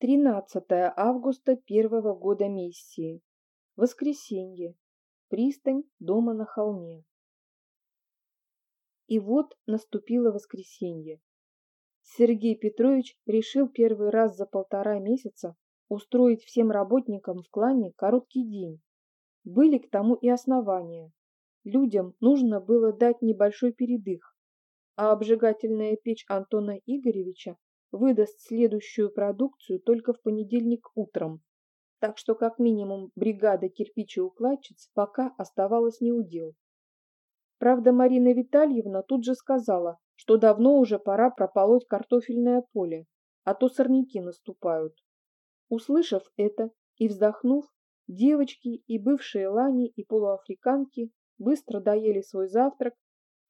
13 августа первого года миссии. Воскресенье. Пристань дома на холме. И вот наступило воскресенье. Сергей Петрович решил первый раз за полтора месяца устроить всем работникам в клане короткий день. Были к тому и основания. Людям нужно было дать небольшой передых, а обжигательная печь Антона Игоревича выдаст следующую продукцию только в понедельник утром. Так что как минимум бригада кирпичеукладчиц пока оставалась неудел. Правда, Марина Витальевна тут же сказала, что давно уже пора прополоть картофельное поле, а то сорняки наступают. Услышав это и вздохнув, девочки и бывшие лани и полуафриканки быстро доели свой завтрак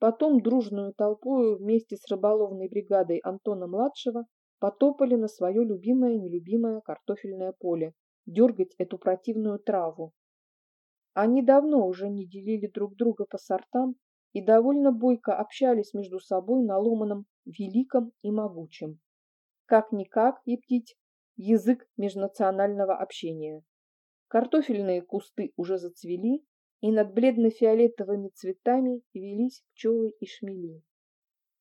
Потом дружную толпою вместе с рыболовной бригадой Антона-младшего потопали на свое любимое-нелюбимое картофельное поле, дергать эту противную траву. Они давно уже не делили друг друга по сортам и довольно бойко общались между собой на ломаном великом и могучем. Как-никак и птить язык межнационального общения. Картофельные кусты уже зацвели, и над бледно-фиолетовыми цветами велись пчелы и шмели.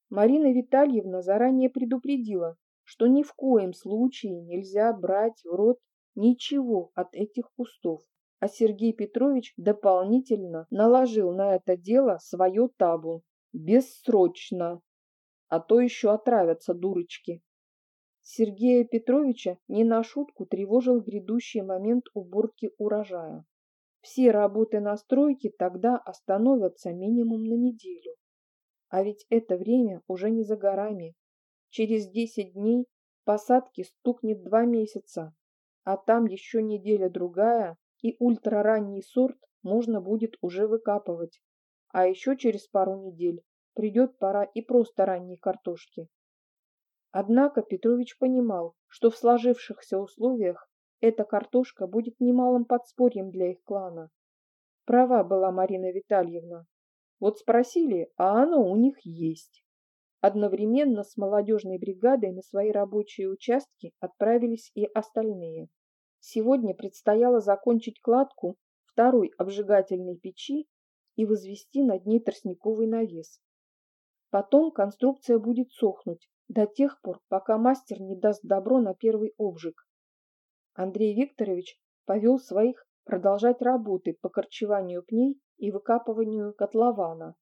Марина Витальевна заранее предупредила, что ни в коем случае нельзя брать в рот ничего от этих кустов, а Сергей Петрович дополнительно наложил на это дело свое табу. Бессрочно. А то еще отравятся дурочки. Сергея Петровича не на шутку тревожил грядущий момент уборки урожая. Все работы на стройке тогда остановятся минимум на неделю. А ведь это время уже не за горами. Через 10 дней посадки стукнет два месяца, а там еще неделя-другая, и ультраранний сорт можно будет уже выкапывать. А еще через пару недель придет пора и просто ранней картошки. Однако Петрович понимал, что в сложившихся условиях эта картошка будет немалым подспорьем для их клана. Права была Марина Витальевна. Вот спросили, а оно у них есть. Одновременно с молодежной бригадой на свои рабочие участки отправились и остальные. Сегодня предстояло закончить кладку второй обжигательной печи и возвести над ней тростниковый навес. Потом конструкция будет сохнуть до тех пор, пока мастер не даст добро на первый обжиг. Андрей Викторович повел своих продолжать работы по корчеванию пней и выкапыванию котлована,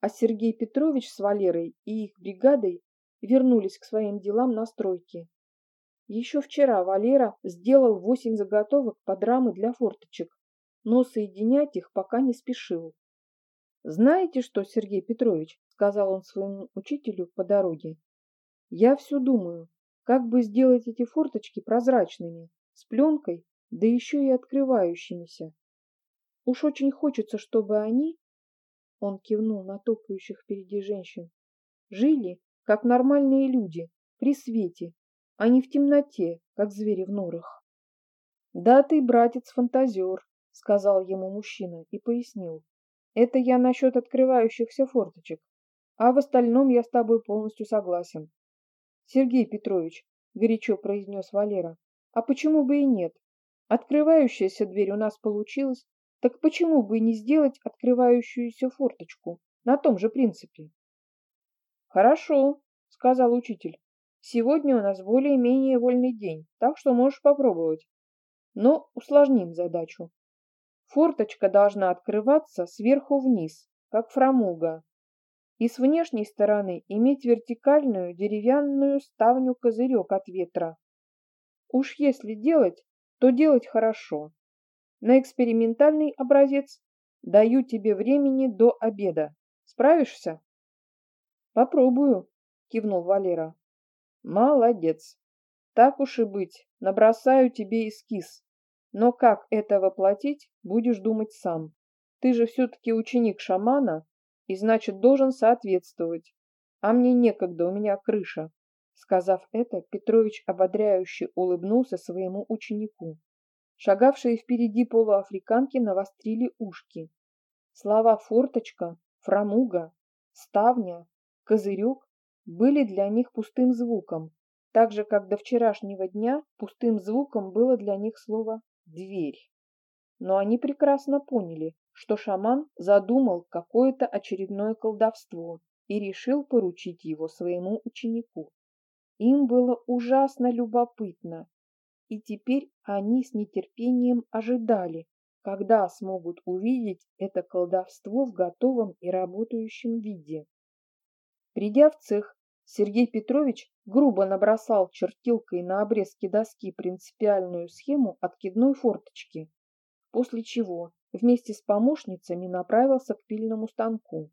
а Сергей Петрович с Валерой и их бригадой вернулись к своим делам на стройке. Еще вчера Валера сделал восемь заготовок под рамы для форточек, но соединять их пока не спешил. «Знаете что, Сергей Петрович?» — сказал он своему учителю по дороге. «Я все думаю, как бы сделать эти форточки прозрачными, с пленкой, да еще и открывающимися. Уж очень хочется, чтобы они, он кивнул на топающих впереди женщин, жили, как нормальные люди, при свете, а не в темноте, как звери в норах. «Да ты, братец, фантазер», — сказал ему мужчина и пояснил. «Это я насчет открывающихся форточек, а в остальном я с тобой полностью согласен». «Сергей Петрович», — горячо произнес Валера, а почему бы и нет? Открывающаяся дверь у нас получилась, так почему бы не сделать открывающуюся форточку на том же принципе? Хорошо, сказал учитель. Сегодня у нас более-менее вольный день, так что можешь попробовать. Но усложним задачу. Форточка должна открываться сверху вниз, как фрамуга, и с внешней стороны иметь вертикальную деревянную ставню-козырек от ветра, Уж если делать, то делать хорошо. На экспериментальный образец даю тебе времени до обеда. Справишься? Попробую, кивнул Валера. Молодец. Так уж и быть, набросаю тебе эскиз. Но как это воплотить, будешь думать сам. Ты же все-таки ученик шамана и, значит, должен соответствовать. А мне некогда, у меня крыша. Сказав это, Петрович ободряюще улыбнулся своему ученику. Шагавшие впереди полуафриканки навострили ушки. Слова «форточка», «фрамуга», «ставня», «козырек» были для них пустым звуком, так же, как до вчерашнего дня пустым звуком было для них слово «дверь». Но они прекрасно поняли, что шаман задумал какое-то очередное колдовство и решил поручить его своему ученику. Им было ужасно любопытно, и теперь они с нетерпением ожидали, когда смогут увидеть это колдовство в готовом и работающем виде. Придя в цех, Сергей Петрович грубо набросал чертилкой на обрезке доски принципиальную схему откидной форточки, после чего вместе с помощницами направился к пильному станку.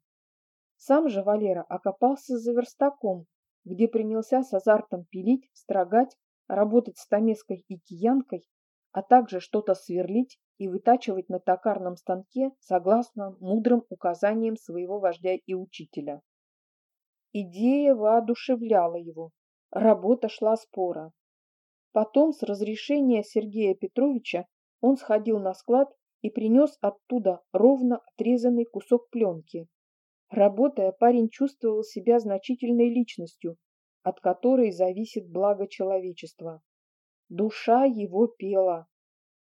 Сам же Валера окопался за верстаком, где принялся с азартом пилить, строгать, работать стамеской и киянкой, а также что-то сверлить и вытачивать на токарном станке согласно мудрым указаниям своего вождя и учителя. Идея воодушевляла его, работа шла спора. Потом, с разрешения Сергея Петровича, он сходил на склад и принес оттуда ровно отрезанный кусок пленки. Работая, парень чувствовал себя значительной личностью, от которой зависит благо человечества. Душа его пела,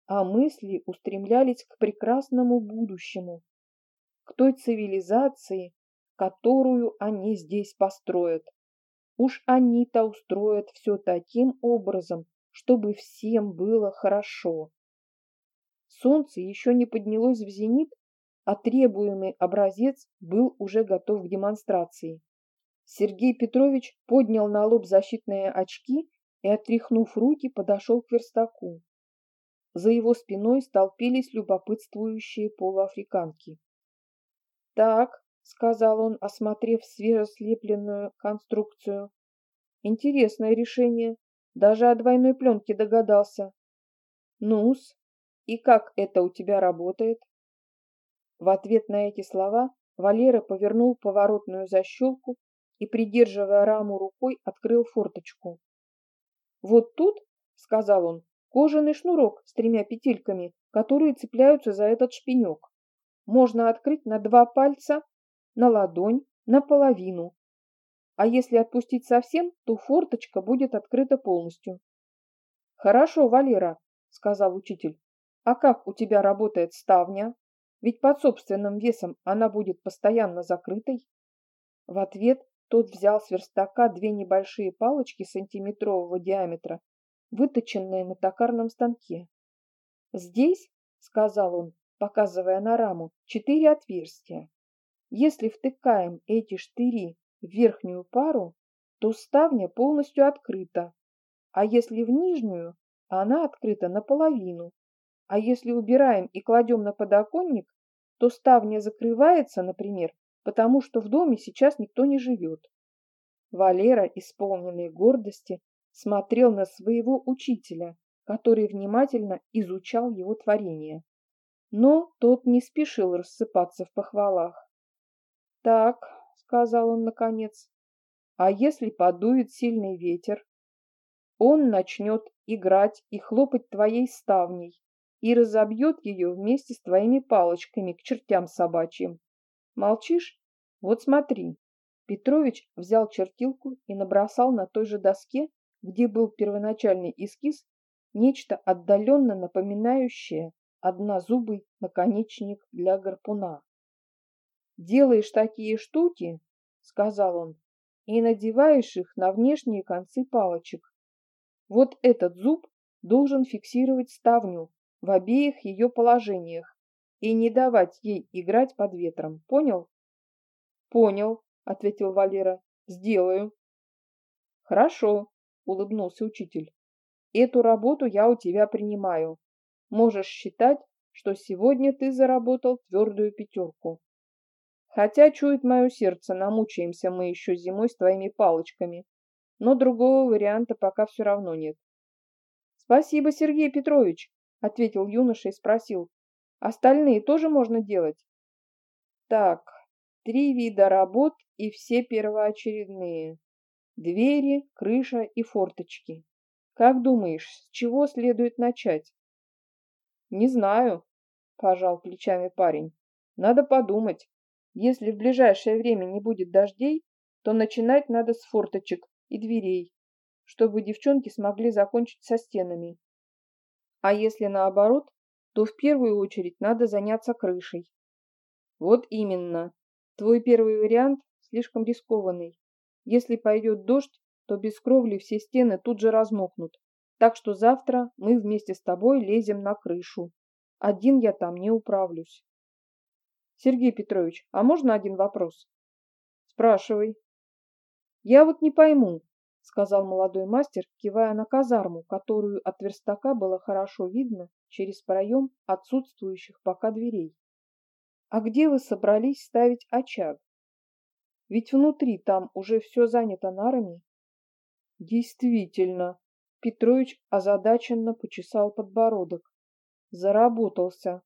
а мысли устремлялись к прекрасному будущему, к той цивилизации, которую они здесь построят. Уж они-то устроят все таким образом, чтобы всем было хорошо. Солнце еще не поднялось в зенит, а требуемый образец был уже готов к демонстрации. Сергей Петрович поднял на лоб защитные очки и, отряхнув руки, подошел к верстаку. За его спиной столпились любопытствующие полуафриканки. «Так», — сказал он, осмотрев свежеслепленную конструкцию, — «интересное решение. Даже о двойной пленке догадался. Ну-с, и как это у тебя работает? В ответ на эти слова Валера повернул поворотную защелку и, придерживая раму рукой, открыл форточку. «Вот тут, — сказал он, — кожаный шнурок с тремя петельками, которые цепляются за этот шпинек. Можно открыть на два пальца, на ладонь, наполовину. А если отпустить совсем, то форточка будет открыта полностью. «Хорошо, Валера», — сказал учитель. А как у тебя работает ставня? Ведь под собственным весом она будет постоянно закрытой. В ответ тот взял с верстака две небольшие палочки сантиметрового диаметра, выточенные на токарном станке. «Здесь, — сказал он, показывая на раму, — четыре отверстия. Если втыкаем эти штыри в верхнюю пару, то ставня полностью открыта, а если в нижнюю, она открыта наполовину, а если убираем и кладем на подоконник, то ставня закрывается, например, потому что в доме сейчас никто не живет. Валера, исполненный гордости, смотрел на своего учителя, который внимательно изучал его творение. Но тот не спешил рассыпаться в похвалах. «Так», — сказал он наконец, — «а если подует сильный ветер? Он начнет играть и хлопать твоей ставней, и разобьет ее вместе с твоими палочками к чертям собачьим. Молчишь? Вот смотри. Петрович взял чертилку и набросал на той же доске, где был первоначальный эскиз, нечто отдаленно напоминающее однозубый наконечник для гарпуна. «Делаешь такие штуки, — сказал он, — и надеваешь их на внешние концы палочек. Вот этот зуб должен фиксировать ставню, в обеих ее положениях и не давать ей играть под ветром. Понял? Понял, ответил Валера. Сделаю. Хорошо, улыбнулся учитель. Эту работу я у тебя принимаю. Можешь считать, что сегодня ты заработал твердую пятерку. Хотя, чует мое сердце, намучаемся мы еще зимой с твоими палочками, но другого варианта пока все равно нет. Спасибо, Сергей Петрович, — ответил юноша и спросил. «Остальные тоже можно делать?» «Так, три вида работ и все первоочередные. Двери, крыша и форточки. Как думаешь, с чего следует начать?» «Не знаю», — пожал плечами парень. «Надо подумать. Если в ближайшее время не будет дождей, то начинать надо с форточек и дверей. чтобы девчонки смогли закончить со стенами. А если наоборот, то в первую очередь надо заняться крышей. Вот именно. Твой первый вариант слишком рискованный. Если пойдет дождь, то без кровли все стены тут же размокнут. Так что завтра мы вместе с тобой лезем на крышу. Один я там не управлюсь. Сергей Петрович, а можно один вопрос? Спрашивай. Я вот не пойму, сказал молодой мастер, кивая на казарму, которую от верстака было хорошо видно через проем отсутствующих пока дверей. А где вы собрались ставить очаг? Ведь внутри там уже все занято нарами. Действительно, Петрович озадаченно почесал подбородок. Заработался.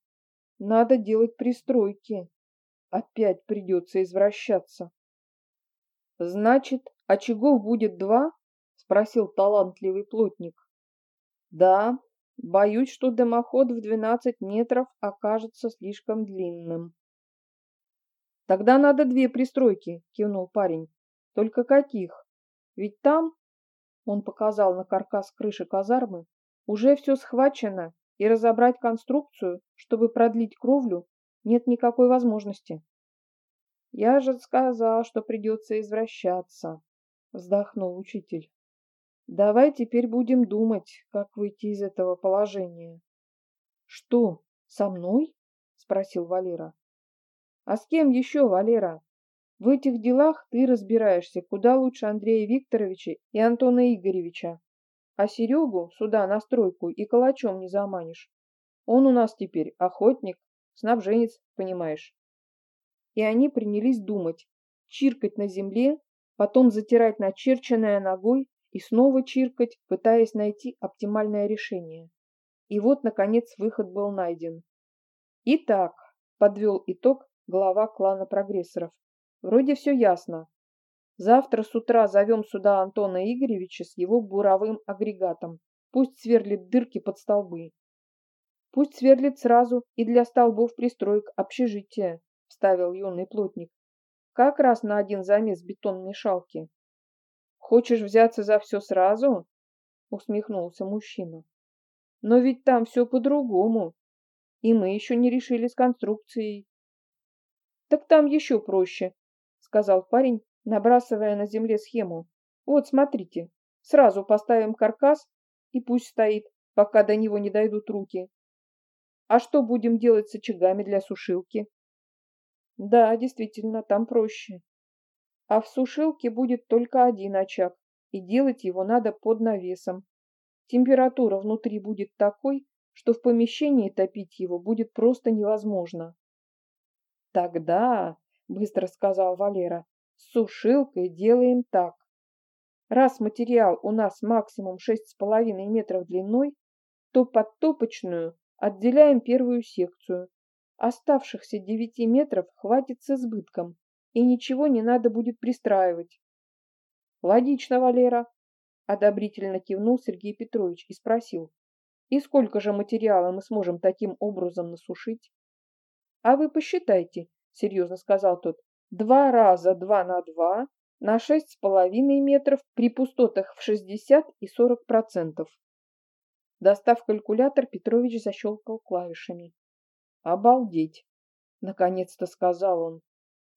Надо делать пристройки. Опять придется извращаться. Значит, очагов будет два? Спросил талантливый плотник. Да, боюсь, что дымоход в двенадцать метров окажется слишком длинным. Тогда надо две пристройки, кивнул парень. Только каких? Ведь там, он показал на каркас крыши казармы, уже все схвачено и разобрать конструкцию, чтобы продлить кровлю, нет никакой возможности. Я же сказал, что придется извращаться, вздохнул учитель. Давай теперь будем думать, как выйти из этого положения. Что, со мной? спросил Валера. А с кем еще, Валера? В этих делах ты разбираешься куда лучше Андрея Викторовича и Антона Игоревича. А Серегу сюда на стройку и калачом не заманишь. Он у нас теперь охотник, снабженец, понимаешь. И они принялись думать, чиркать на земле, потом затирать начерченное ногой и снова чиркать, пытаясь найти оптимальное решение. И вот, наконец, выход был найден. Итак, подвел итог глава клана прогрессоров. Вроде все ясно. Завтра с утра зовем сюда Антона Игоревича с его буровым агрегатом. Пусть сверлит дырки под столбы. Пусть сверлит сразу и для столбов пристроек общежития, вставил юный плотник. Как раз на один замес бетон-мешалки. Хочешь взяться за все сразу? Усмехнулся мужчина. Но ведь там все по-другому. И мы еще не решили с конструкцией. Так там еще проще, сказал парень, набрасывая на земле схему. Вот, смотрите, сразу поставим каркас и пусть стоит, пока до него не дойдут руки. А что будем делать с очагами для сушилки? Да, действительно, там проще. А в сушилке будет только один очаг, и делать его надо под навесом. Температура внутри будет такой, что в помещении топить его будет просто невозможно. Тогда, быстро сказал Валера, с сушилкой делаем так. Раз материал у нас максимум 6,5 метров длиной, то под топочную отделяем первую секцию. Оставшихся 9 метров хватит с избытком, и ничего не надо будет пристраивать. Логично, Валера, одобрительно кивнул Сергей Петрович и спросил, и сколько же материала мы сможем таким образом насушить? А вы посчитайте, серьезно сказал тот, два раза два на два на шесть с половиной метров при пустотах в 60 и 40 процентов. Достав калькулятор, Петрович защелкал клавишами. «Обалдеть!» — наконец-то сказал он.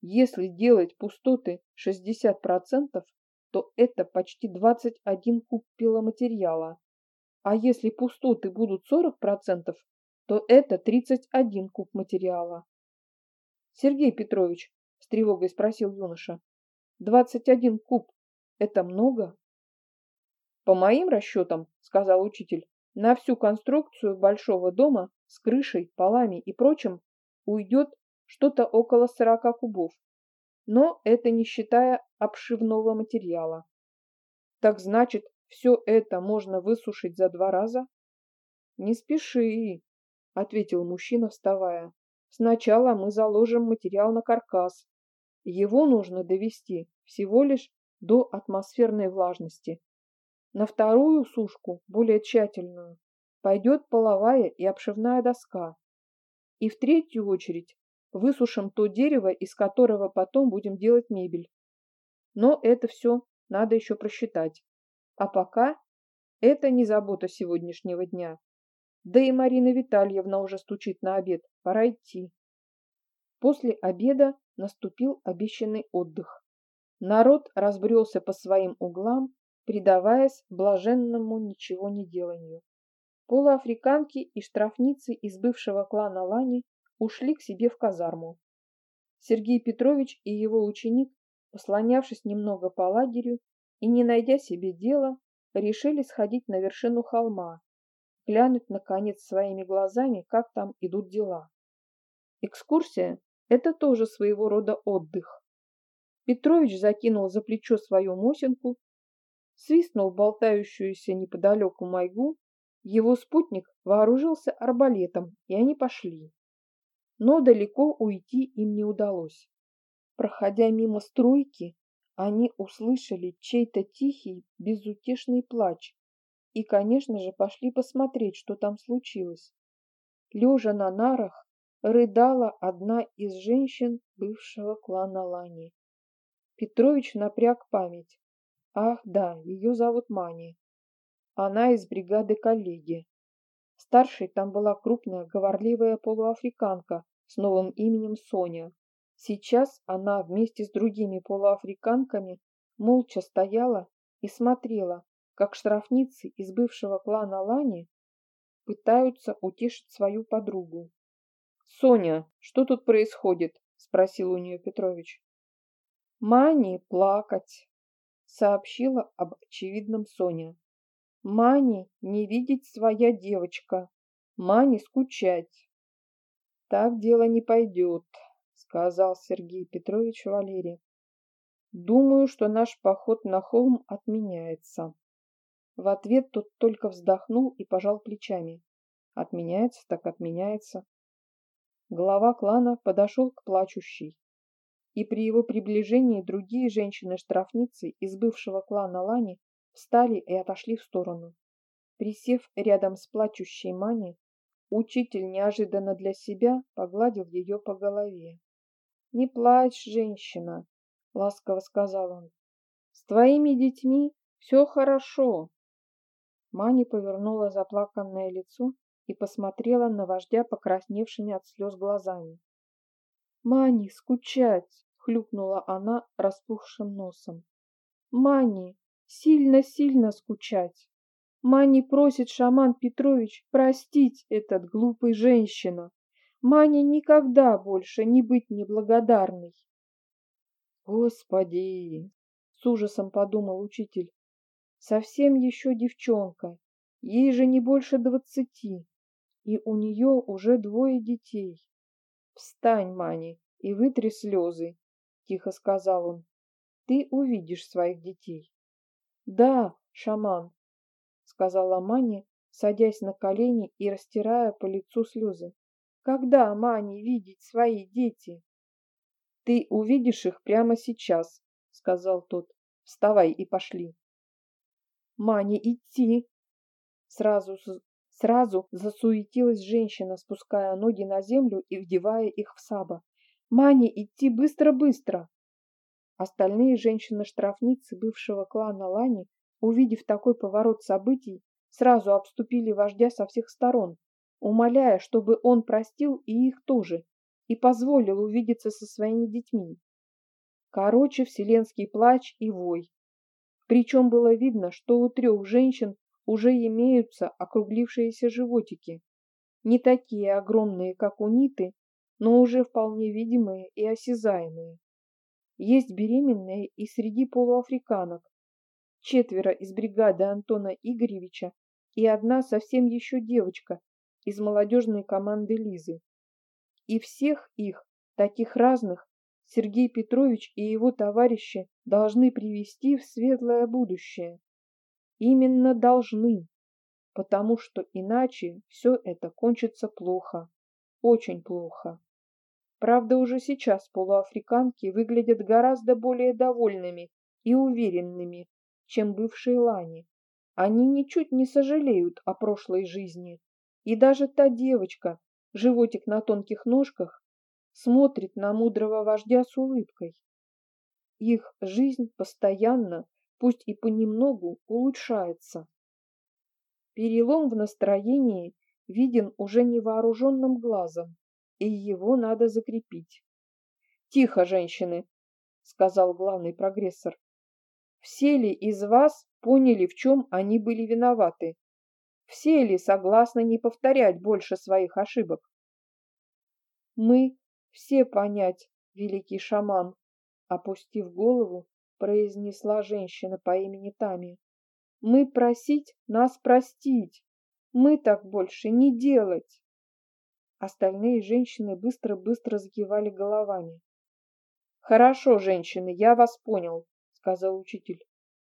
«Если делать пустоты 60 процентов, то это почти 21 куб пиломатериала. А если пустоты будут 40 процентов, то это 31 куб материала. Сергей Петрович, с тревогой спросил юноша, двадцать один куб – это много? По моим расчетам, сказал учитель, на всю конструкцию большого дома с крышей, полами и прочим уйдет что-то около сорока кубов. Но это не считая обшивного материала. Так значит, все это можно высушить за два раза? Не спеши, ответил мужчина, вставая. Сначала мы заложим материал на каркас. Его нужно довести всего лишь до атмосферной влажности. На вторую сушку, более тщательную, пойдет половая и обшивная доска. И в третью очередь высушим то дерево, из которого потом будем делать мебель. Но это все надо еще просчитать. А пока это не забота сегодняшнего дня. Да и Марина Витальевна уже стучит на обед, пора идти. После обеда наступил обещанный отдых. Народ разбрелся по своим углам, предаваясь блаженному ничего не деланию. Полуафриканки и штрафницы из бывшего клана Лани ушли к себе в казарму. Сергей Петрович и его ученик, послонявшись немного по лагерю и не найдя себе дела, решили сходить на вершину холма, глянуть, наконец, своими глазами, как там идут дела. Экскурсия – это тоже своего рода отдых. Петрович закинул за плечо свою мосинку, свистнул болтающуюся неподалеку майгу, его спутник вооружился арбалетом, и они пошли но далеко уйти им не удалось. Проходя мимо стройки, они услышали чей-то тихий, безутешный плач и, конечно же, пошли посмотреть, что там случилось. Лежа на нарах, рыдала одна из женщин бывшего клана Лани. Петрович напряг память. Ах, да, ее зовут Мани. Она из бригады коллеги. Старшей там была крупная, говорливая полуафриканка с новым именем Соня. Сейчас она вместе с другими полуафриканками молча стояла и смотрела, как штрафницы из бывшего клана Лани пытаются утешить свою подругу. «Соня, что тут происходит?» – спросил у нее Петрович. «Мани плакать», – сообщила об очевидном Соня. Мани не видеть своя девочка, Мани скучать. Так дело не пойдет, сказал Сергей Петрович Валерий. Думаю, что наш поход на холм отменяется. В ответ тот только вздохнул и пожал плечами. Отменяется так отменяется. Глава клана подошел к плачущей. И при его приближении другие женщины-штрафницы из бывшего клана Лани встали и отошли в сторону. Присев рядом с плачущей Маней, учитель неожиданно для себя погладил ее по голове. «Не плачь, женщина», — ласково сказал он. «С твоими детьми все хорошо». Мани повернула заплаканное лицо и посмотрела на вождя покрасневшими от слез глазами. «Мани, скучать!» — хлюпнула она распухшим носом. «Мани, сильно-сильно скучать. Мани просит шаман Петрович простить этот глупый женщину. Мане никогда больше не быть неблагодарной. Господи, с ужасом подумал учитель, совсем еще девчонка, ей же не больше двадцати, и у нее уже двое детей. Встань, Мани, и вытри слезы, тихо сказал он. Ты увидишь своих детей. Да, шаман, сказала Мани, садясь на колени и растирая по лицу слезы. Когда, Мани, видеть свои дети? Ты увидишь их прямо сейчас, сказал тот. Вставай и пошли. Мани, идти! Сразу, сразу засуетилась женщина, спуская ноги на землю и вдевая их в саба. Мани, идти быстро-быстро! Остальные женщины-штрафницы бывшего клана Лани, увидев такой поворот событий, сразу обступили вождя со всех сторон, умоляя, чтобы он простил и их тоже, и позволил увидеться со своими детьми. Короче, вселенский плач и вой. Причем было видно, что у трех женщин уже имеются округлившиеся животики. Не такие огромные, как у Ниты, но уже вполне видимые и осязаемые. Есть беременные и среди полуафриканок. Четверо из бригады Антона Игоревича и одна совсем еще девочка из молодежной команды Лизы. И всех их, таких разных, Сергей Петрович и его товарищи должны привести в светлое будущее. Именно должны, потому что иначе все это кончится плохо, очень плохо. Правда, уже сейчас полуафриканки выглядят гораздо более довольными и уверенными, чем бывшие лани. Они ничуть не сожалеют о прошлой жизни. И даже та девочка, животик на тонких ножках, смотрит на мудрого вождя с улыбкой. Их жизнь постоянно, пусть и понемногу, улучшается. Перелом в настроении виден уже невооруженным глазом, и его надо закрепить. «Тихо, женщины!» — сказал главный прогрессор. «Все ли из вас поняли, в чем они были виноваты? Все ли согласны не повторять больше своих ошибок?» «Мы все понять, великий шаман!» Опустив голову, произнесла женщина по имени Тами. «Мы просить нас простить! Мы так больше не делать!» Остальные женщины быстро-быстро закивали головами. «Хорошо, женщины, я вас понял», — сказал учитель.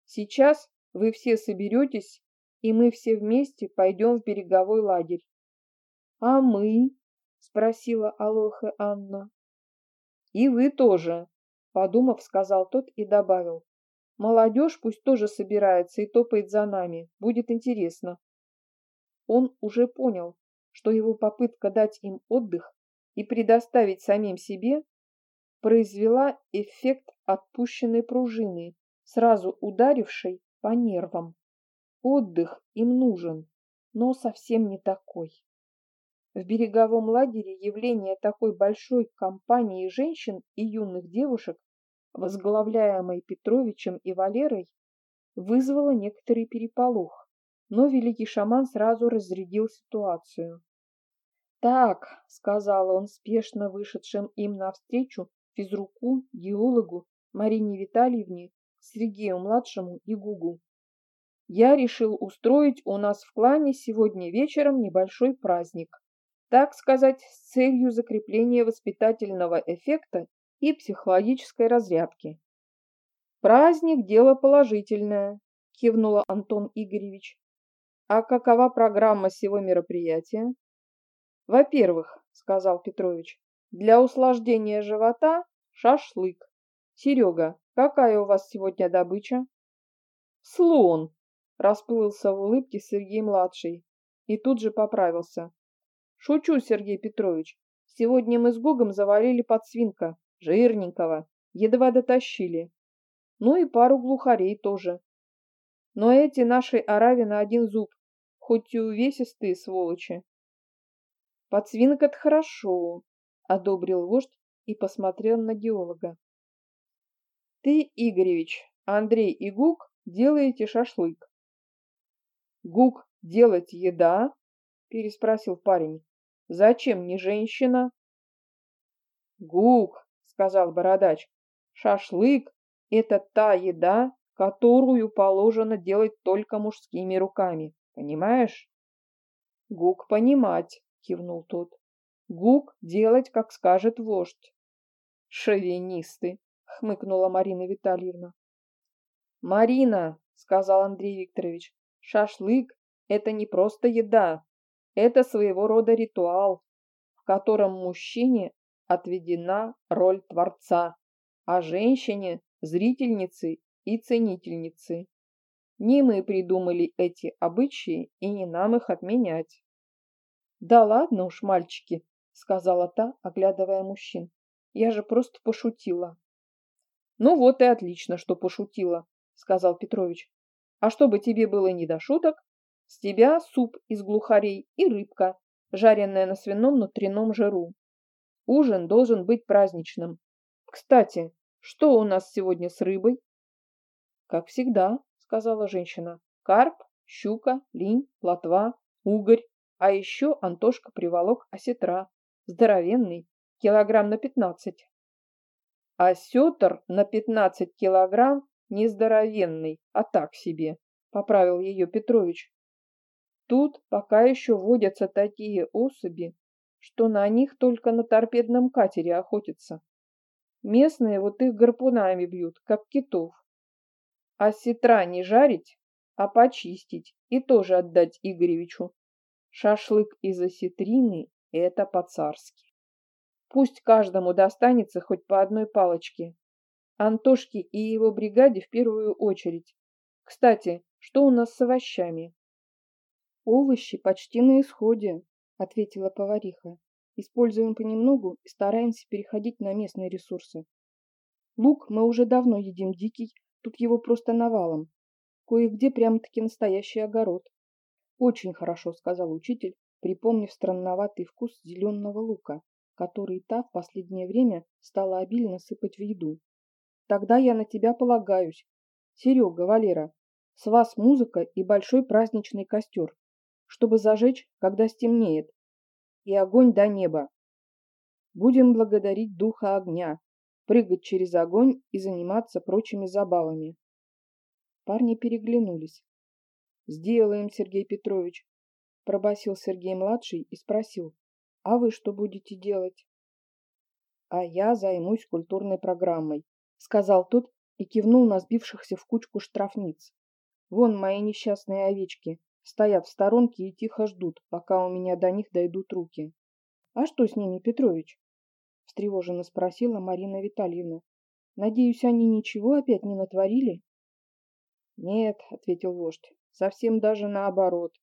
«Сейчас вы все соберетесь, и мы все вместе пойдем в береговой лагерь». «А мы?» — спросила Алоха Анна. «И вы тоже», — подумав, сказал тот и добавил. «Молодежь пусть тоже собирается и топает за нами. Будет интересно». Он уже понял, что его попытка дать им отдых и предоставить самим себе произвела эффект отпущенной пружины, сразу ударившей по нервам. Отдых им нужен, но совсем не такой. В береговом лагере явление такой большой компании женщин и юных девушек, возглавляемой Петровичем и Валерой, вызвало некоторый переполох, но великий шаман сразу разрядил ситуацию. «Так», — сказал он спешно вышедшим им навстречу физруку, геологу, Марине Витальевне, Сергею-младшему и Гугу. «Я решил устроить у нас в клане сегодня вечером небольшой праздник, так сказать, с целью закрепления воспитательного эффекта и психологической разрядки». «Праздник – дело положительное», – кивнула Антон Игоревич. «А какова программа всего мероприятия?» Во-первых, сказал Петрович, для услаждения живота шашлык. Серега, какая у вас сегодня добыча? Слон, расплылся в улыбке Сергей-младший и тут же поправился. Шучу, Сергей Петрович. Сегодня мы с Гугом завалили подсвинка, жирненького, едва дотащили. Ну и пару глухарей тоже. Но эти наши ораве на один зуб, хоть и увесистые сволочи. Подсвинок-то хорошо, одобрил вождь и посмотрел на геолога. Ты, Игоревич, Андрей и Гук делаете шашлык. Гук делать еда? Переспросил парень. Зачем не женщина? Гук, сказал бородач, шашлык — это та еда, которую положено делать только мужскими руками. Понимаешь? Гук понимать, кивнул тот. Гук делать, как скажет вождь. Шовинисты, хмыкнула Марина Витальевна. Марина, сказал Андрей Викторович, шашлык – это не просто еда, это своего рода ритуал, в котором мужчине отведена роль творца, а женщине – зрительницы и ценительницы. Не мы придумали эти обычаи, и не нам их отменять. «Да ладно уж, мальчики», — сказала та, оглядывая мужчин. «Я же просто пошутила». «Ну вот и отлично, что пошутила», — сказал Петрович. «А чтобы тебе было не до шуток, с тебя суп из глухарей и рыбка, жареная на свином внутреннем жиру. Ужин должен быть праздничным. Кстати, что у нас сегодня с рыбой?» «Как всегда», — сказала женщина. «Карп, щука, линь, плотва, угорь, а еще Антошка приволок осетра, здоровенный, килограмм на пятнадцать. Осетр на пятнадцать килограмм не здоровенный, а так себе, поправил ее Петрович. Тут пока еще водятся такие особи, что на них только на торпедном катере охотятся. Местные вот их гарпунами бьют, как китов. А сетра не жарить, а почистить и тоже отдать Игоревичу. Шашлык из осетрины – это по-царски. Пусть каждому достанется хоть по одной палочке. Антошке и его бригаде в первую очередь. Кстати, что у нас с овощами? Овощи почти на исходе, ответила повариха. Используем понемногу и стараемся переходить на местные ресурсы. Лук мы уже давно едим дикий, Тут его просто навалом. Кое-где прямо-таки настоящий огород. Очень хорошо, сказал учитель, припомнив странноватый вкус зеленого лука, который та в последнее время стала обильно сыпать в еду. Тогда я на тебя полагаюсь. Серега, Валера, с вас музыка и большой праздничный костер, чтобы зажечь, когда стемнеет, и огонь до неба. Будем благодарить духа огня, прыгать через огонь и заниматься прочими забавами. Парни переглянулись. «Сделаем, Сергей Петрович», — пробасил Сергей-младший и спросил, «А вы что будете делать?» «А я займусь культурной программой», — сказал тот и кивнул на сбившихся в кучку штрафниц. «Вон мои несчастные овечки стоят в сторонке и тихо ждут, пока у меня до них дойдут руки». «А что с ними, Петрович?» — встревоженно спросила Марина Витальевна. «Надеюсь, они ничего опять не натворили?» «Нет», — ответил вождь, — «совсем даже наоборот.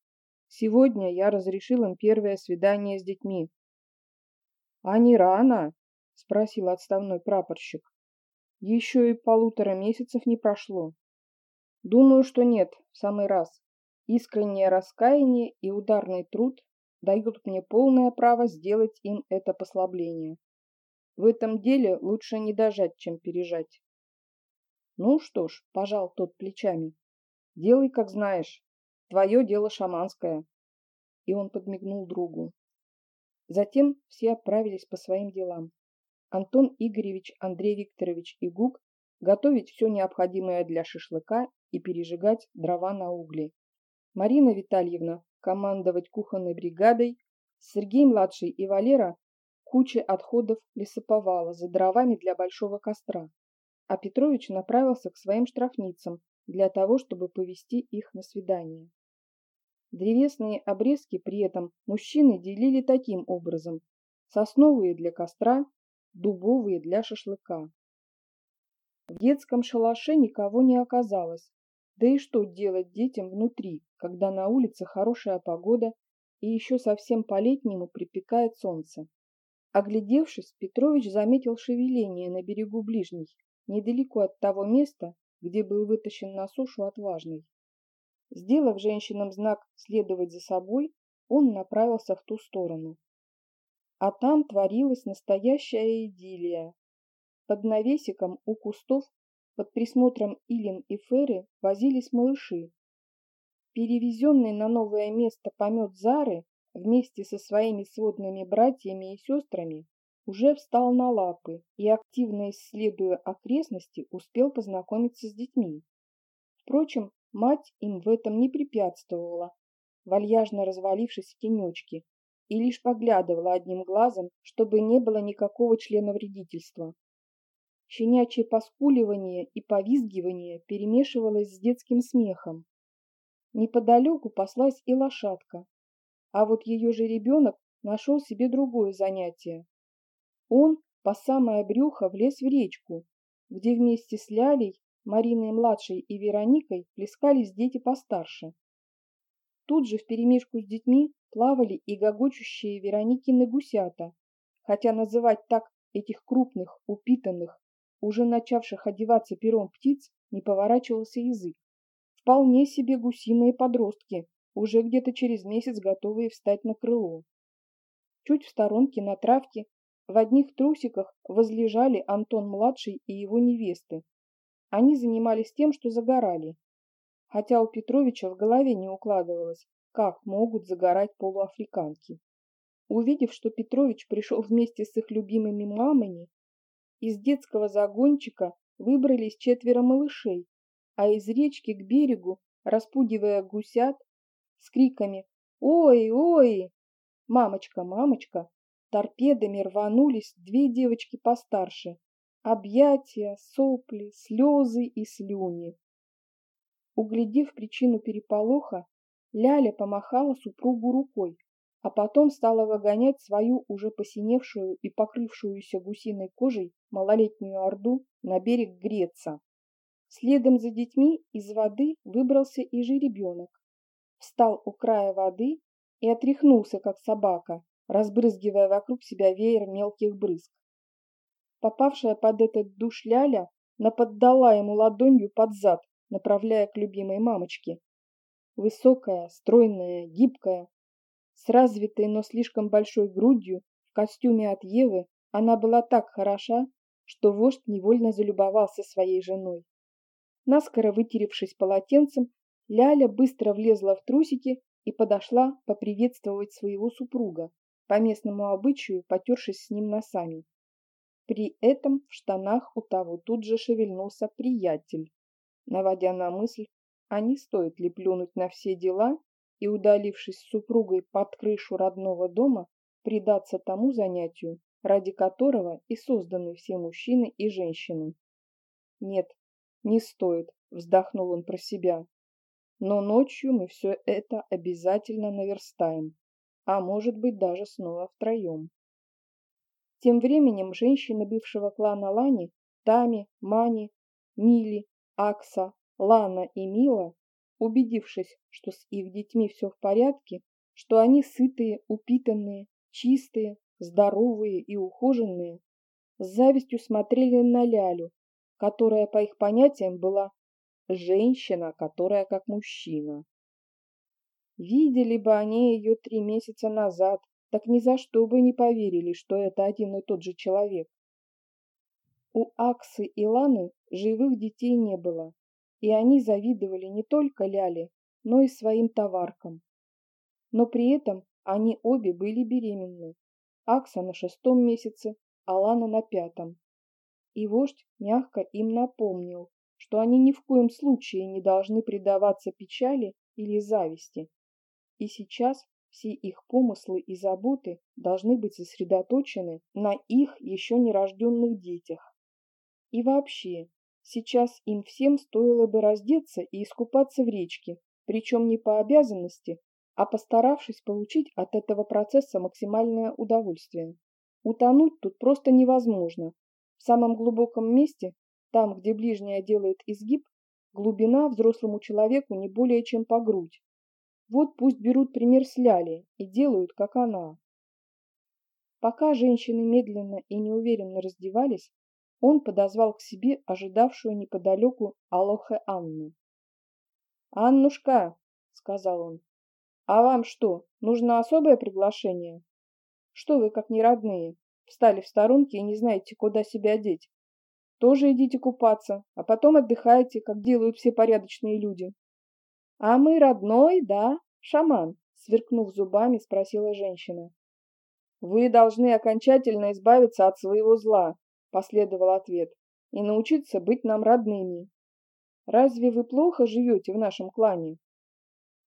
Сегодня я разрешил им первое свидание с детьми». «А не рано?» — спросил отставной прапорщик. Еще и полутора месяцев не прошло. Думаю, что нет, в самый раз. Искреннее раскаяние и ударный труд дают мне полное право сделать им это послабление. В этом деле лучше не дожать, чем пережать. Ну что ж, пожал тот плечами. Делай, как знаешь. Твое дело шаманское. И он подмигнул другу. Затем все отправились по своим делам. Антон Игоревич, Андрей Викторович и Гук готовить все необходимое для шашлыка и пережигать дрова на угли. Марина Витальевна командовать кухонной бригадой, Сергей-младший и Валера куча отходов лесоповала за дровами для большого костра, а Петрович направился к своим штрафницам для того, чтобы повести их на свидание. Древесные обрезки при этом мужчины делили таким образом. Сосновые для костра, дубовые для шашлыка. В детском шалаше никого не оказалось. Да и что делать детям внутри, когда на улице хорошая погода и еще совсем по-летнему припекает солнце? Оглядевшись, Петрович заметил шевеление на берегу ближней, недалеко от того места, где был вытащен на сушу отважный. Сделав женщинам знак следовать за собой, он направился в ту сторону. А там творилась настоящая идиллия. Под навесиком у кустов под присмотром Илин и Феры возились малыши. Перевезенный на новое место помет Зары вместе со своими сводными братьями и сестрами уже встал на лапы и, активно исследуя окрестности, успел познакомиться с детьми. Впрочем, мать им в этом не препятствовала, вальяжно развалившись в тенечке, и лишь поглядывала одним глазом, чтобы не было никакого члена вредительства. Щенячье поскуливание и повизгивание перемешивалось с детским смехом. Неподалеку паслась и лошадка, а вот ее же ребенок нашел себе другое занятие. Он по самое брюхо влез в речку, где вместе с Лялей, Мариной-младшей и Вероникой плескались дети постарше. Тут же вперемешку с детьми плавали и гогочущие Вероникины гусята, хотя называть так этих крупных, упитанных, уже начавших одеваться пером птиц, не поворачивался язык. Вполне себе гусиные подростки, уже где-то через месяц готовые встать на крыло. Чуть в сторонке на травке в одних трусиках возлежали Антон-младший и его невесты. Они занимались тем, что загорали. Хотя у Петровича в голове не укладывалось, как могут загорать полуафриканки. Увидев, что Петрович пришел вместе с их любимыми мамами, из детского загончика выбрались четверо малышей, а из речки к берегу, распугивая гусят, с криками «Ой, ой!» «Мамочка, мамочка!» Торпедами рванулись две девочки постарше. Объятия, сопли, слезы и слюни. Углядев причину переполоха, Ляля помахала супругу рукой, а потом стала выгонять свою уже посиневшую и покрывшуюся гусиной кожей малолетнюю орду на берег греться. Следом за детьми из воды выбрался и жеребенок. Встал у края воды и отряхнулся, как собака, разбрызгивая вокруг себя веер мелких брызг. Попавшая под этот душ Ляля наподдала ему ладонью под зад, направляя к любимой мамочке. Высокая, стройная, гибкая, с развитой, но слишком большой грудью, в костюме от Евы, она была так хороша, что вождь невольно залюбовался своей женой. Наскоро вытеревшись полотенцем, Ляля быстро влезла в трусики и подошла поприветствовать своего супруга, по местному обычаю потершись с ним носами. При этом в штанах у того тут же шевельнулся приятель, наводя на мысль, а не стоит ли плюнуть на все дела и, удалившись с супругой под крышу родного дома, предаться тому занятию, ради которого и созданы все мужчины и женщины. Нет, не стоит, вздохнул он про себя. Но ночью мы все это обязательно наверстаем, а может быть даже снова втроем. Тем временем женщины бывшего клана Лани, Тами, Мани, Нили, Акса, Лана и Мила, убедившись, что с их детьми все в порядке, что они сытые, упитанные, чистые, здоровые и ухоженные, с завистью смотрели на Лялю, которая, по их понятиям, была женщина, которая как мужчина. Видели бы они ее три месяца назад, так ни за что бы не поверили, что это один и тот же человек. У Аксы и Ланы живых детей не было, и они завидовали не только Ляле, но и своим товаркам. Но при этом они обе были беременны. Акса на шестом месяце, а Лана на пятом. И вождь мягко им напомнил, что они ни в коем случае не должны предаваться печали или зависти. И сейчас все их помыслы и заботы должны быть сосредоточены на их еще нерожденных детях. И вообще, сейчас им всем стоило бы раздеться и искупаться в речке, причем не по обязанности, а постаравшись получить от этого процесса максимальное удовольствие. Утонуть тут просто невозможно. В самом глубоком месте, там, где ближняя делает изгиб, глубина взрослому человеку не более чем по грудь. Вот пусть берут пример с Ляли и делают, как она. Пока женщины медленно и неуверенно раздевались, он подозвал к себе ожидавшую неподалеку Алохе Анну. «Аннушка», — сказал он, а вам что, нужно особое приглашение? Что вы, как неродные, встали в сторонке и не знаете, куда себя одеть? Тоже идите купаться, а потом отдыхайте, как делают все порядочные люди. А мы родной, да, шаман? Сверкнув зубами, спросила женщина. Вы должны окончательно избавиться от своего зла, последовал ответ, и научиться быть нам родными. Разве вы плохо живете в нашем клане?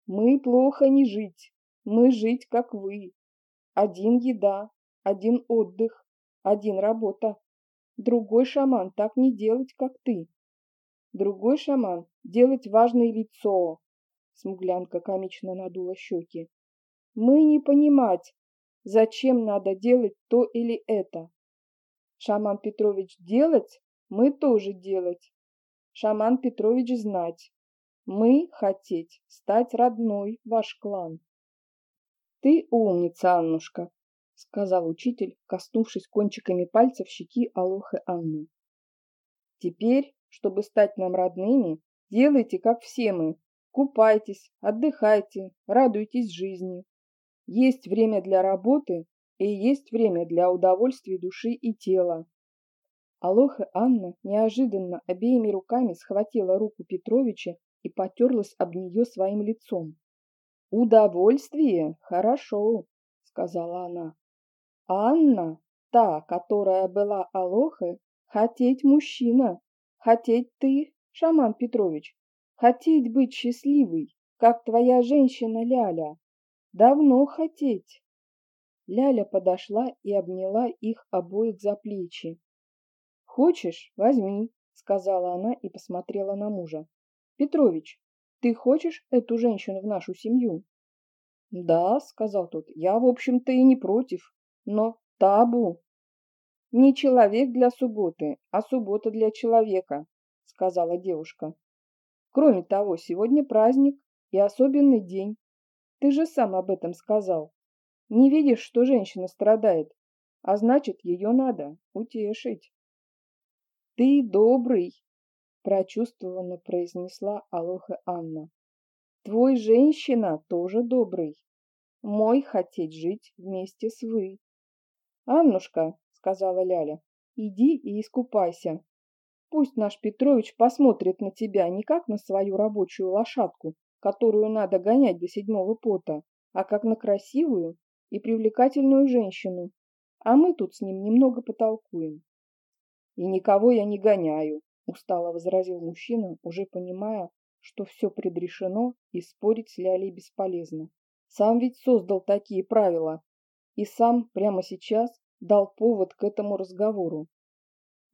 Мы плохо не жить, мы жить, как вы. Один еда, один отдых, один работа. Другой шаман так не делать, как ты. Другой шаман делать важное лицо. Смуглянка комично надула щеки. Мы не понимать, зачем надо делать то или это. Шаман Петрович делать, мы тоже делать. Шаман Петрович знать, мы хотеть стать родной ваш клан. Ты умница, Аннушка, сказал учитель, коснувшись кончиками пальцев щеки Алохы Анны. Теперь, чтобы стать нам родными, делайте, как все мы. Купайтесь, отдыхайте, радуйтесь жизни. Есть время для работы и есть время для удовольствия души и тела. Алоха Анна неожиданно обеими руками схватила руку Петровича и потерлась об нее своим лицом. «Удовольствие? Хорошо», — сказала она. «Анна, та, которая была Алохой, хотеть мужчина, хотеть ты, Шаман Петрович, хотеть быть счастливой, как твоя женщина Ляля. Давно хотеть». Ляля подошла и обняла их обоих за плечи. «Хочешь, возьми», — сказала она и посмотрела на мужа. Петрович, ты хочешь эту женщину в нашу семью? Да, сказал тот, я, в общем-то, и не против, но табу. Не человек для субботы, а суббота для человека, сказала девушка. Кроме того, сегодня праздник и особенный день. Ты же сам об этом сказал. Не видишь, что женщина страдает, а значит, ее надо утешить. Ты добрый, прочувствованно произнесла Алоха Анна. Твой женщина тоже добрый. Мой хотеть жить вместе с вы. Аннушка, сказала Ляля, иди и искупайся. Пусть наш Петрович посмотрит на тебя не как на свою рабочую лошадку, которую надо гонять до седьмого пота, а как на красивую и привлекательную женщину. А мы тут с ним немного потолкуем. И никого я не гоняю, устало возразил мужчина, уже понимая, что все предрешено и спорить с Лялей бесполезно. Сам ведь создал такие правила и сам прямо сейчас дал повод к этому разговору.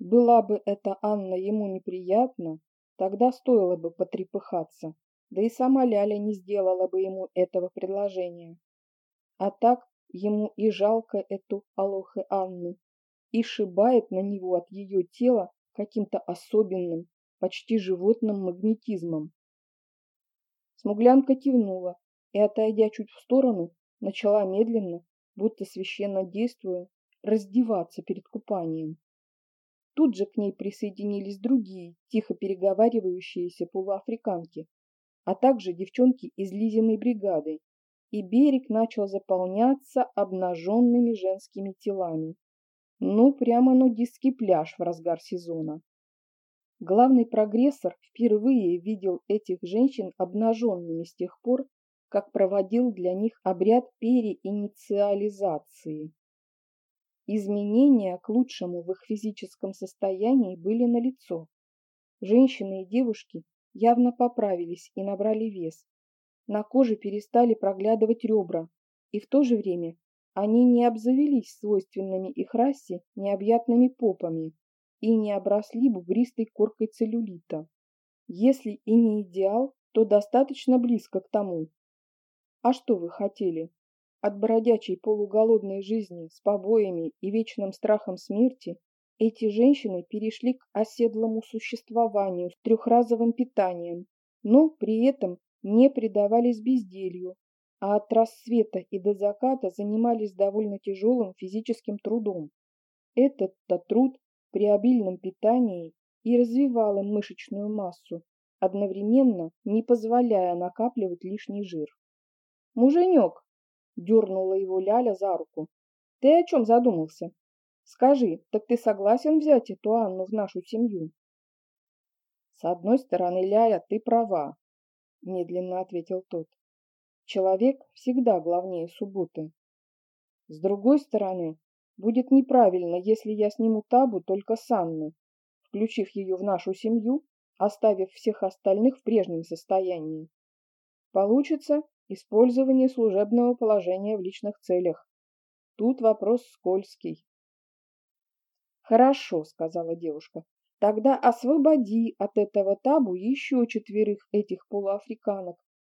Была бы эта Анна ему неприятна, тогда стоило бы потрепыхаться, да и сама Ляля не сделала бы ему этого предложения. А так ему и жалко эту Алохе Анну, и шибает на него от ее тела каким-то особенным, почти животным магнетизмом. Смуглянка кивнула и, отойдя чуть в сторону, начала медленно, будто священно действуя, раздеваться перед купанием. Тут же к ней присоединились другие, тихо переговаривающиеся полуафриканки, а также девчонки из Лизиной бригады, и берег начал заполняться обнаженными женскими телами. Ну, прямо нудистский пляж в разгар сезона. Главный прогрессор впервые видел этих женщин обнаженными с тех пор, как проводил для них обряд переинициализации. Изменения к лучшему в их физическом состоянии были налицо. Женщины и девушки явно поправились и набрали вес. На коже перестали проглядывать ребра, и в то же время они не обзавелись свойственными их расе необъятными попами и не обросли бугристой коркой целлюлита. Если и не идеал, то достаточно близко к тому. А что вы хотели? От бродячей полуголодной жизни с побоями и вечным страхом смерти эти женщины перешли к оседлому существованию с трехразовым питанием, но при этом не предавались безделью, а от рассвета и до заката занимались довольно тяжелым физическим трудом. Этот-то труд при обильном питании и развивал им мышечную массу, одновременно не позволяя накапливать лишний жир. «Муженек, Дернула его Ляля за руку. Ты о чем задумался? Скажи, так ты согласен взять эту Анну в нашу семью? С одной стороны, Ляля, ты права, медленно ответил тот. Человек всегда главнее субботы. С другой стороны, будет неправильно, если я сниму табу только с Анны, включив ее в нашу семью, оставив всех остальных в прежнем состоянии. Получится Использование служебного положения в личных целях. Тут вопрос скользкий. Хорошо, сказала девушка. Тогда освободи от этого табу еще четверых этих полуафриканок,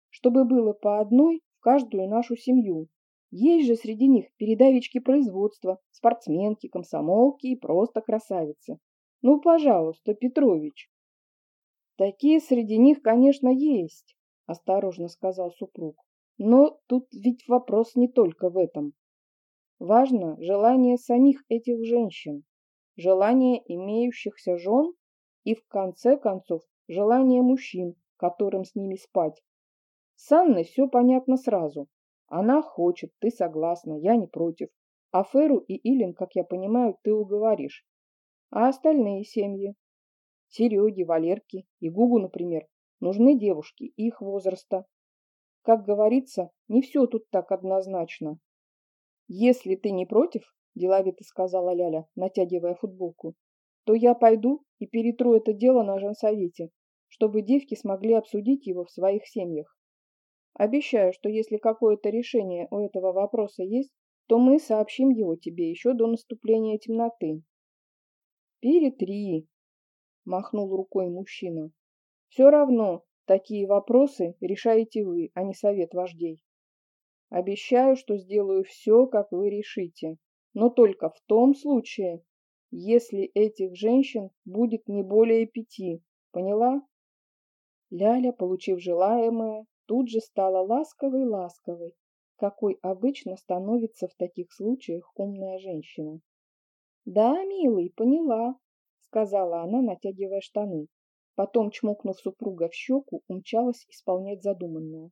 чтобы было по одной в каждую нашу семью. Есть же среди них передовички производства, спортсменки, комсомолки и просто красавицы. Ну, пожалуйста, Петрович. Такие среди них, конечно, есть, — осторожно сказал супруг. «Но тут ведь вопрос не только в этом. Важно желание самих этих женщин, желание имеющихся жен и, в конце концов, желание мужчин, которым с ними спать. С Анной все понятно сразу. Она хочет, ты согласна, я не против. А Феру и Илин, как я понимаю, ты уговоришь. А остальные семьи? Сереги, Валерки и Гугу, например, нужны девушки их возраста. Как говорится, не все тут так однозначно. Если ты не против, деловито сказала Ляля, натягивая футболку, то я пойду и перетру это дело на женсовете, чтобы девки смогли обсудить его в своих семьях. Обещаю, что если какое-то решение у этого вопроса есть, то мы сообщим его тебе еще до наступления темноты. Перетри, махнул рукой мужчина. Все равно такие вопросы решаете вы, а не совет вождей. Обещаю, что сделаю все, как вы решите, но только в том случае, если этих женщин будет не более пяти. Поняла? Ляля, получив желаемое, тут же стала ласковой-ласковой, какой обычно становится в таких случаях умная женщина. «Да, милый, поняла», сказала она, натягивая штаны. Потом, чмокнув супруга в щеку, умчалась исполнять задуманное.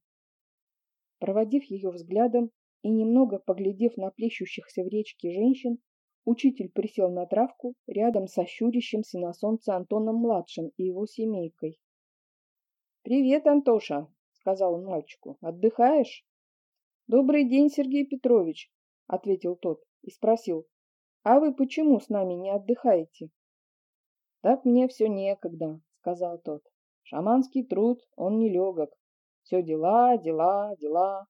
Проводив ее взглядом и немного поглядев на плещущихся в речке женщин, учитель присел на травку рядом со щурящимся на солнце Антоном-младшим и его семейкой. «Привет, Антоша!» — сказал он мальчику. «Отдыхаешь?» «Добрый день, Сергей Петрович!» — ответил тот и спросил. «А вы почему с нами не отдыхаете?» «Так мне все некогда», — сказал тот. «Шаманский труд, он нелегок. Все дела, дела, дела.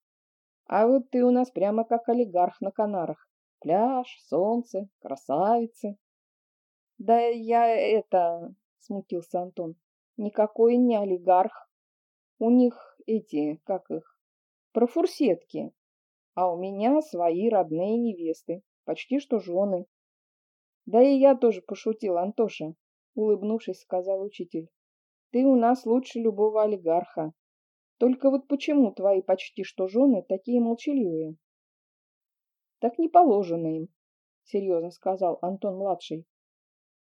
А вот ты у нас прямо как олигарх на Канарах. Пляж, солнце, красавицы». «Да я это...» — смутился Антон. «Никакой не олигарх. У них эти, как их, профурсетки. А у меня свои родные невесты, почти что жены». «Да и я тоже пошутил, Антоша», улыбнувшись, сказал учитель. Ты у нас лучше любого олигарха. Только вот почему твои почти что жены такие молчаливые? Так не положено им, серьезно сказал Антон-младший.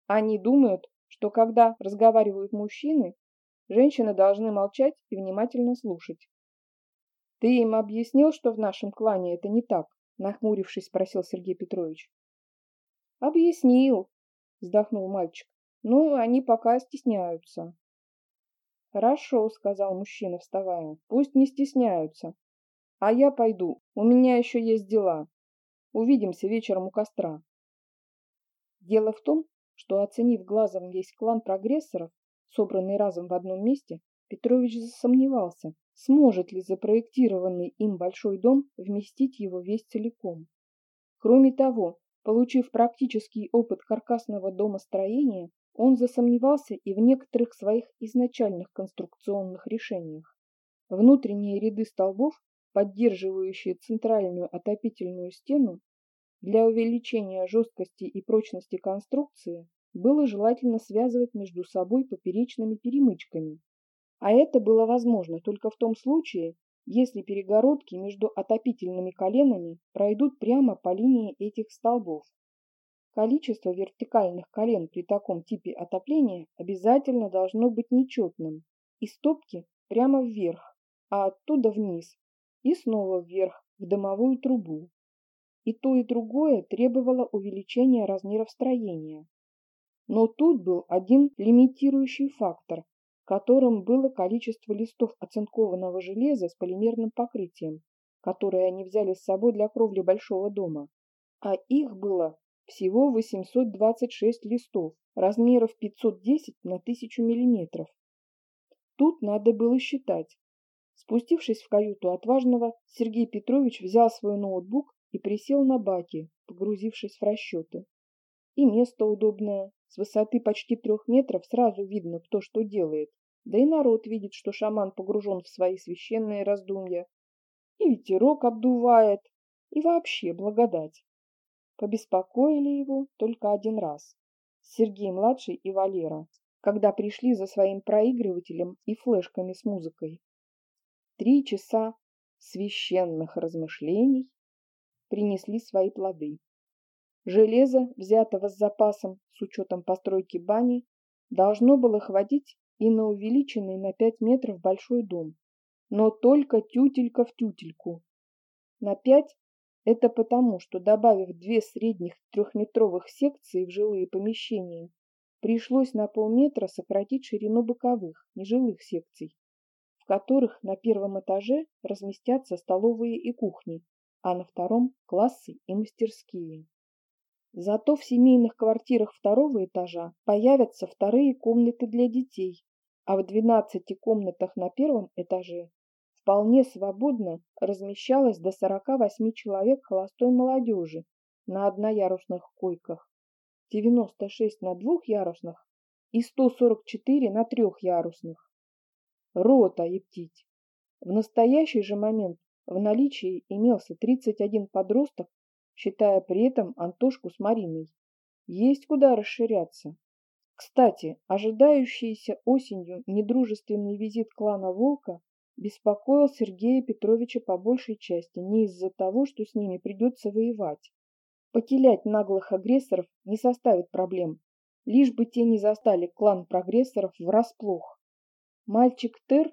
Они думают, что когда разговаривают мужчины, женщины должны молчать и внимательно слушать. Ты им объяснил, что в нашем клане это не так? Нахмурившись, спросил Сергей Петрович. Объяснил, вздохнул мальчик. Ну, они пока стесняются. Хорошо, сказал мужчина, вставая. Пусть не стесняются. А я пойду. У меня еще есть дела. Увидимся вечером у костра. Дело в том, что, оценив глазом весь клан прогрессоров, собранный разом в одном месте, Петрович засомневался, сможет ли запроектированный им большой дом вместить его весь целиком. Кроме того, получив практический опыт каркасного домостроения, он засомневался и в некоторых своих изначальных конструкционных решениях. Внутренние ряды столбов, поддерживающие центральную отопительную стену, для увеличения жесткости и прочности конструкции было желательно связывать между собой поперечными перемычками. А это было возможно только в том случае, если перегородки между отопительными коленами пройдут прямо по линии этих столбов. Количество вертикальных колен при таком типе отопления обязательно должно быть нечетным. Из стопки прямо вверх, а оттуда вниз. И снова вверх, в дымовую трубу. И то, и другое требовало увеличения размеров строения. Но тут был один лимитирующий фактор, которым было количество листов оцинкованного железа с полимерным покрытием, которые они взяли с собой для кровли большого дома. А их было всего 826 листов, размеров 510 на 1000 мм. Тут надо было считать. Спустившись в каюту отважного, Сергей Петрович взял свой ноутбук и присел на баке, погрузившись в расчеты. И место удобное. С высоты почти трех метров сразу видно, кто что делает. Да и народ видит, что шаман погружен в свои священные раздумья. И ветерок обдувает. И вообще благодать. Побеспокоили его только один раз. Сергей-младший и Валера, когда пришли за своим проигрывателем и флешками с музыкой. Три часа священных размышлений принесли свои плоды. Железо, взятого с запасом с учетом постройки бани, должно было хватить и на увеличенный на пять метров большой дом, но только тютелька в тютельку. На пять это потому, что добавив две средних трехметровых секции в жилые помещения, пришлось на полметра сократить ширину боковых, нежилых секций, в которых на первом этаже разместятся столовые и кухни, а на втором – классы и мастерские. Зато в семейных квартирах второго этажа появятся вторые комнаты для детей, а в 12 комнатах на первом этаже вполне свободно размещалось до 48 человек холостой молодежи на одноярусных койках, 96 на двухъярусных и 144 на трехъярусных. Рота ептить. В настоящий же момент в наличии имелся 31 подросток, считая при этом Антошку с Мариной. Есть куда расширяться. Кстати, ожидающийся осенью недружественный визит клана Волка беспокоил Сергея Петровича по большей части не из-за того, что с ними придется воевать. Покилять наглых агрессоров не составит проблем, лишь бы те не застали клан прогрессоров врасплох. Мальчик Тер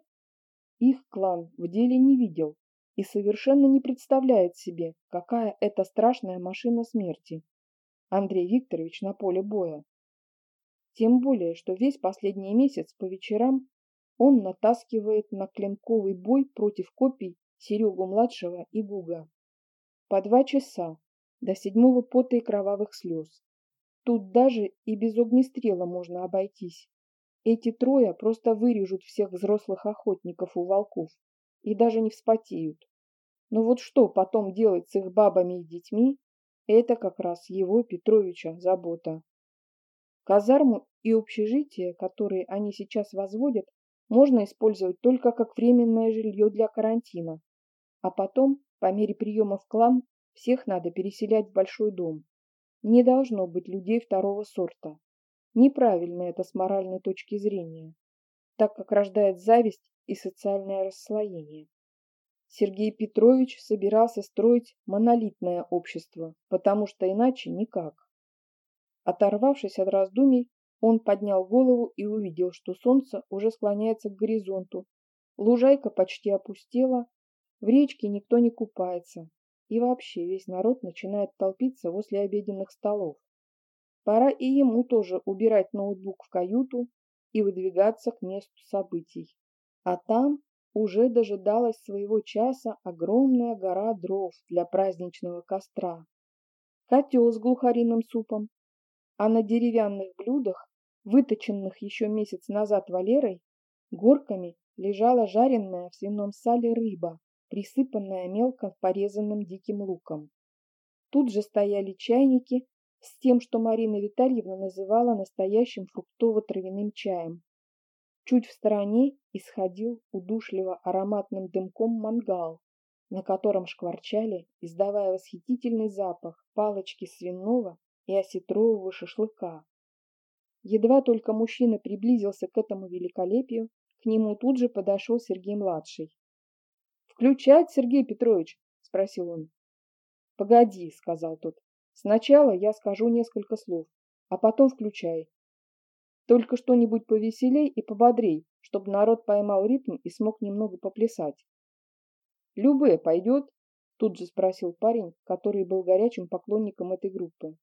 их клан в деле не видел и совершенно не представляет себе, какая это страшная машина смерти. Андрей Викторович на поле боя. Тем более, что весь последний месяц по вечерам он натаскивает на клинковый бой против копий Серегу-младшего и Гуга. По два часа, до седьмого пота и кровавых слез. Тут даже и без огнестрела можно обойтись. Эти трое просто вырежут всех взрослых охотников у волков и даже не вспотеют. Но вот что потом делать с их бабами и детьми, это как раз его, Петровича, забота. Казарму и общежитие, которые они сейчас возводят, можно использовать только как временное жилье для карантина. А потом, по мере приема в клан, всех надо переселять в большой дом. Не должно быть людей второго сорта. Неправильно это с моральной точки зрения, так как рождает зависть и социальное расслоение. Сергей Петрович собирался строить монолитное общество, потому что иначе никак. Оторвавшись от раздумий, он поднял голову и увидел, что солнце уже склоняется к горизонту. Лужайка почти опустела, в речке никто не купается, и вообще весь народ начинает толпиться возле обеденных столов. Пора и ему тоже убирать ноутбук в каюту и выдвигаться к месту событий. А там уже дожидалась своего часа огромная гора дров для праздничного костра. Котел с глухариным супом, а на деревянных блюдах, выточенных еще месяц назад Валерой, горками лежала жареная в свином сале рыба, присыпанная мелко порезанным диким луком. Тут же стояли чайники с тем, что Марина Витальевна называла настоящим фруктово-травяным чаем. Чуть в стороне исходил удушливо ароматным дымком мангал, на котором шкварчали, издавая восхитительный запах, палочки свиного и осетрового шашлыка. Едва только мужчина приблизился к этому великолепию, к нему тут же подошел Сергей-младший. «Включать, Сергей Петрович?» – спросил он. «Погоди», – сказал тот. «Сначала я скажу несколько слов, а потом включай. Только что-нибудь повеселей и пободрей, чтобы народ поймал ритм и смог немного поплясать». «Любе пойдет?» – тут же спросил парень, который был горячим поклонником этой группы.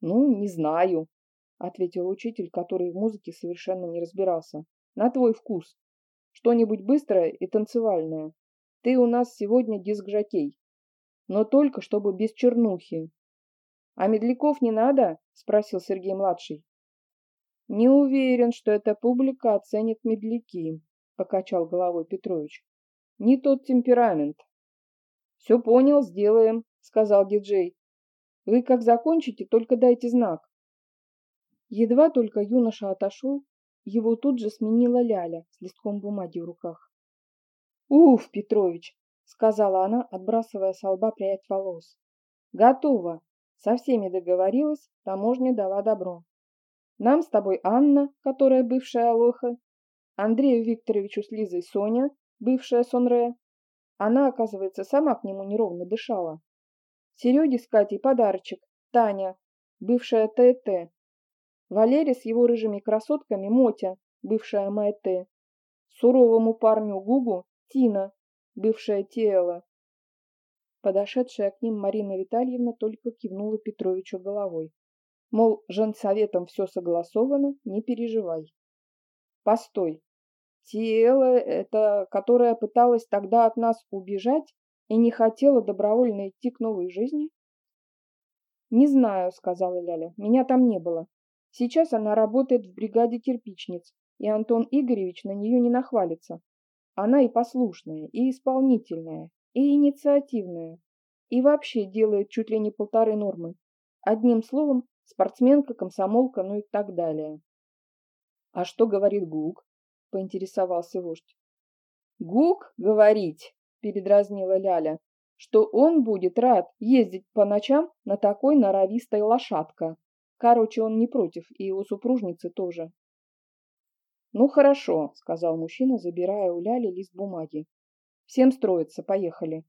«Ну, не знаю», — ответил учитель, который в музыке совершенно не разбирался. «На твой вкус. Что-нибудь быстрое и танцевальное. Ты у нас сегодня диск-жокей. Но только чтобы без чернухи». «А медляков не надо?» — спросил Сергей-младший. «Не уверен, что эта публика оценит медляки», — покачал головой Петрович. «Не тот темперамент». «Все понял, сделаем», — сказал диджей. Вы как закончите, только дайте знак. Едва только юноша отошел, его тут же сменила Ляля с листком бумаги в руках. «Уф, Петрович!» — сказала она, отбрасывая с лба прядь волос. «Готово. Со всеми договорилась, таможня дала добро. Нам с тобой Анна, которая бывшая Алоха, Андрею Викторовичу с Лизой Соня, бывшая Сонре. Она, оказывается, сама к нему неровно дышала. Сереге с Катей подарочек. Таня, бывшая ТТ. Валере с его рыжими красотками Мотя, бывшая Майт. Суровому парню Гугу Тина, бывшая Тиэла. Подошедшая к ним Марина Витальевна только кивнула Петровичу головой. Мол, женсоветом все согласовано, не переживай. Постой. Тиэла — это которая пыталась тогда от нас убежать и не хотела добровольно идти к новой жизни? «Не знаю», — сказала Ляля, — «меня там не было. Сейчас она работает в бригаде кирпичниц, и Антон Игоревич на нее не нахвалится. Она и послушная, и исполнительная, и инициативная, и вообще делает чуть ли не полторы нормы. Одним словом, спортсменка, комсомолка, ну и так далее». «А что говорит Гук?» — поинтересовался вождь. «Гук говорить!» Передразнила Ляля, что он будет рад ездить по ночам на такой норовистой лошадка. Короче, он не против, и его супружницы тоже. «Ну хорошо», — сказал мужчина, забирая у Ляли лист бумаги. «Всем строиться, поехали».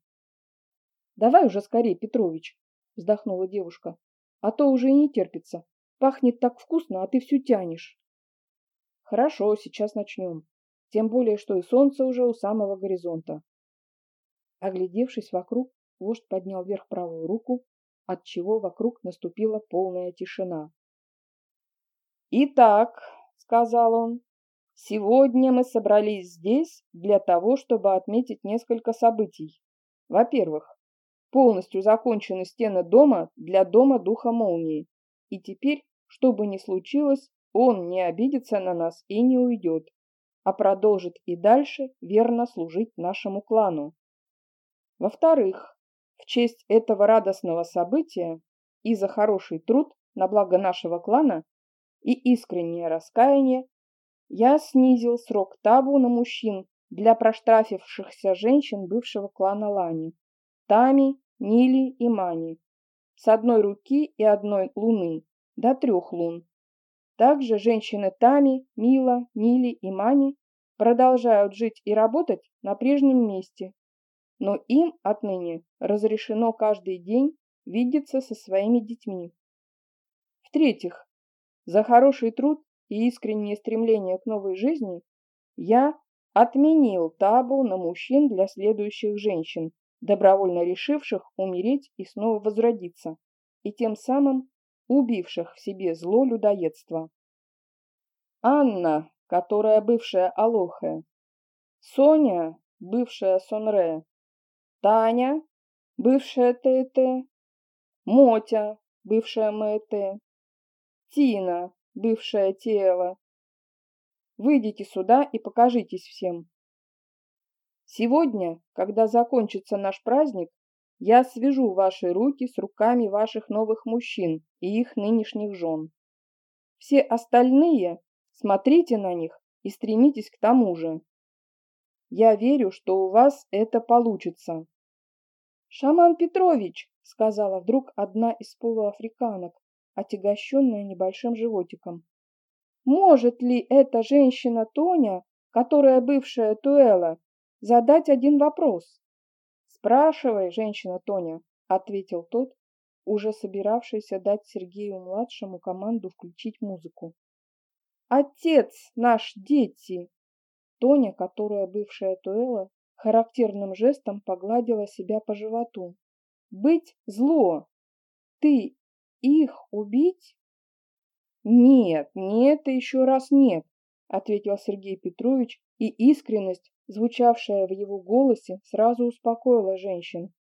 «Давай уже скорее, Петрович», — вздохнула девушка, — «а то уже и не терпится. Пахнет так вкусно, а ты всю тянешь. Хорошо, сейчас начнем. Тем более, что и солнце уже у самого горизонта. Оглядевшись вокруг, вождь поднял вверх правую руку, отчего вокруг наступила полная тишина. «Итак», — сказал он, — «сегодня мы собрались здесь для того, чтобы отметить несколько событий. Во-первых, полностью закончены стены дома для дома Духа Молнии, и теперь, что бы ни случилось, он не обидится на нас и не уйдет, а продолжит и дальше верно служить нашему клану. Во-вторых, в честь этого радостного события и за хороший труд на благо нашего клана и искреннее раскаяние я снизил срок табу на мужчин для проштрафившихся женщин бывшего клана Лани, Тами, Нили и Мани, с одной руки и одной луны до трех лун. Также женщины Тами, Мила, Нили и Мани продолжают жить и работать на прежнем месте но им отныне разрешено каждый день видеться со своими детьми. В-третьих, за хороший труд и искреннее стремление к новой жизни я отменил табу на мужчин для следующих женщин, добровольно решивших умереть и снова возродиться, и тем самым убивших в себе зло людоедства. Анна, которая бывшая Алохе, Соня, бывшая Сонре, Таня, бывшая ТТ, Мотя, бывшая МЭТ, Тина, бывшая Тело. Выйдите сюда и покажитесь всем. Сегодня, когда закончится наш праздник, я свяжу ваши руки с руками ваших новых мужчин и их нынешних жен. Все остальные смотрите на них и стремитесь к тому же. Я верю, что у вас это получится. «Шаман Петрович!» — сказала вдруг одна из полуафриканок, отягощенная небольшим животиком. «Может ли эта женщина Тоня, которая бывшая Туэла, задать один вопрос?» «Спрашивай, женщина Тоня», — ответил тот, уже собиравшийся дать Сергею-младшему команду включить музыку. «Отец наш, дети!» Тоня, которая бывшая Туэла, характерным жестом погладила себя по животу. «Быть зло! Ты их убить?» «Нет, нет и еще раз нет», — ответил Сергей Петрович, и искренность, звучавшая в его голосе, сразу успокоила женщин.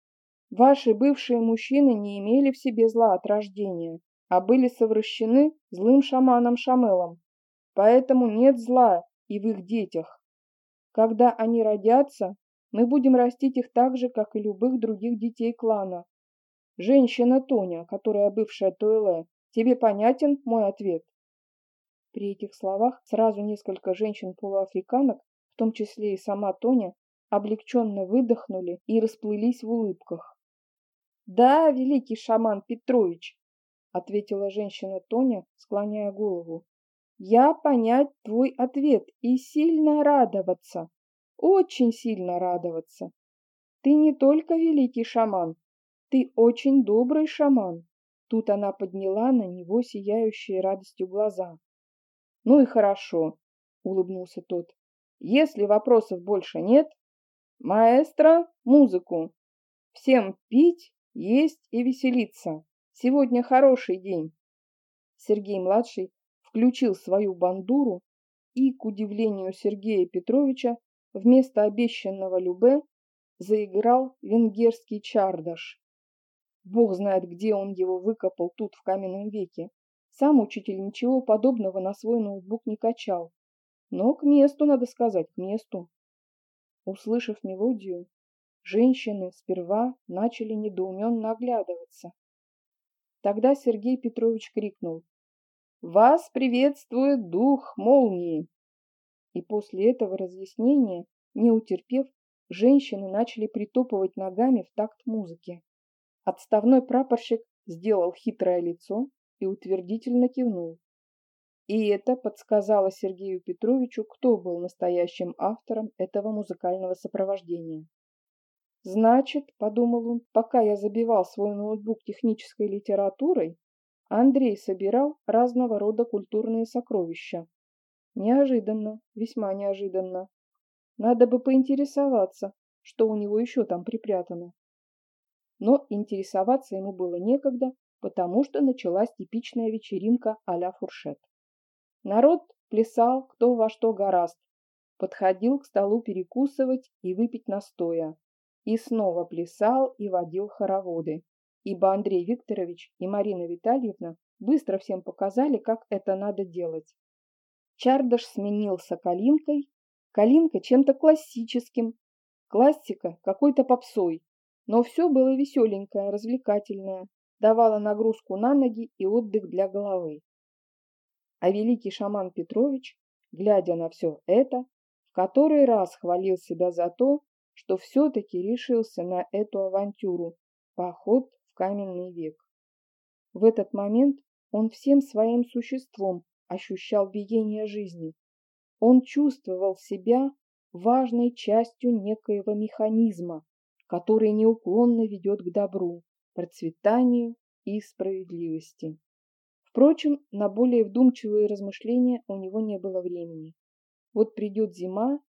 «Ваши бывшие мужчины не имели в себе зла от рождения, а были совращены злым шаманом Шамелом. Поэтому нет зла и в их детях. Когда они родятся, мы будем растить их так же, как и любых других детей клана. Женщина Тоня, которая бывшая Туэлэ, тебе понятен мой ответ?» При этих словах сразу несколько женщин-полуафриканок, в том числе и сама Тоня, облегченно выдохнули и расплылись в улыбках. «Да, великий шаман Петрович», — ответила женщина Тоня, склоняя голову я понять твой ответ и сильно радоваться, очень сильно радоваться. Ты не только великий шаман, ты очень добрый шаман. Тут она подняла на него сияющие радостью глаза. Ну и хорошо, улыбнулся тот. Если вопросов больше нет, маэстро, музыку. Всем пить, есть и веселиться. Сегодня хороший день. Сергей-младший включил свою бандуру и, к удивлению Сергея Петровича, вместо обещанного любе заиграл венгерский чардаш. Бог знает, где он его выкопал тут, в каменном веке. Сам учитель ничего подобного на свой ноутбук не качал. Но к месту, надо сказать, к месту. Услышав мелодию, женщины сперва начали недоуменно оглядываться. Тогда Сергей Петрович крикнул вас приветствует дух молнии. И после этого разъяснения, не утерпев, женщины начали притопывать ногами в такт музыки. Отставной прапорщик сделал хитрое лицо и утвердительно кивнул. И это подсказало Сергею Петровичу, кто был настоящим автором этого музыкального сопровождения. «Значит, — подумал он, — пока я забивал свой ноутбук технической литературой, Андрей собирал разного рода культурные сокровища. Неожиданно, весьма неожиданно. Надо бы поинтересоваться, что у него еще там припрятано. Но интересоваться ему было некогда, потому что началась типичная вечеринка а-ля фуршет. Народ плясал кто во что гораст, подходил к столу перекусывать и выпить настоя, и снова плясал и водил хороводы, ибо Андрей Викторович и Марина Витальевна быстро всем показали, как это надо делать. Чардаш сменился Калинкой, Калинка чем-то классическим, классика какой-то попсой, но все было веселенькое, развлекательное, давало нагрузку на ноги и отдых для головы. А великий шаман Петрович, глядя на все это, в который раз хвалил себя за то, что все-таки решился на эту авантюру, поход в каменный век. В этот момент он всем своим существом ощущал биение жизни. Он чувствовал себя важной частью некоего механизма, который неуклонно ведет к добру, процветанию и справедливости. Впрочем, на более вдумчивые размышления у него не было времени. Вот придет зима,